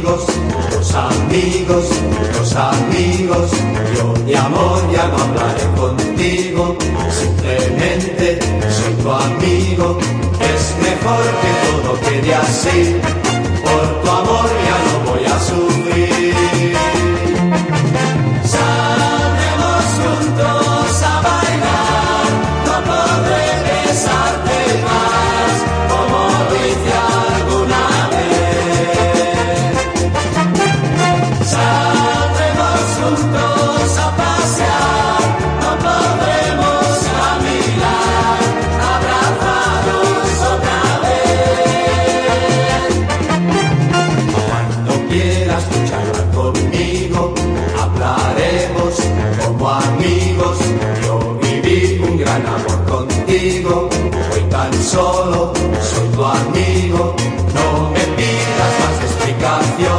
Los amigos, los amigos, yo de amor ya no hablaré contigo. Simplemente soy tu amigo, es mejor que todo quede así. Por tu amor ya no voy a sufrir. Saldremos juntos a bailar, no podré besarte más contigo, hoy tan solo soy tu amigo, no me pidas más explicación.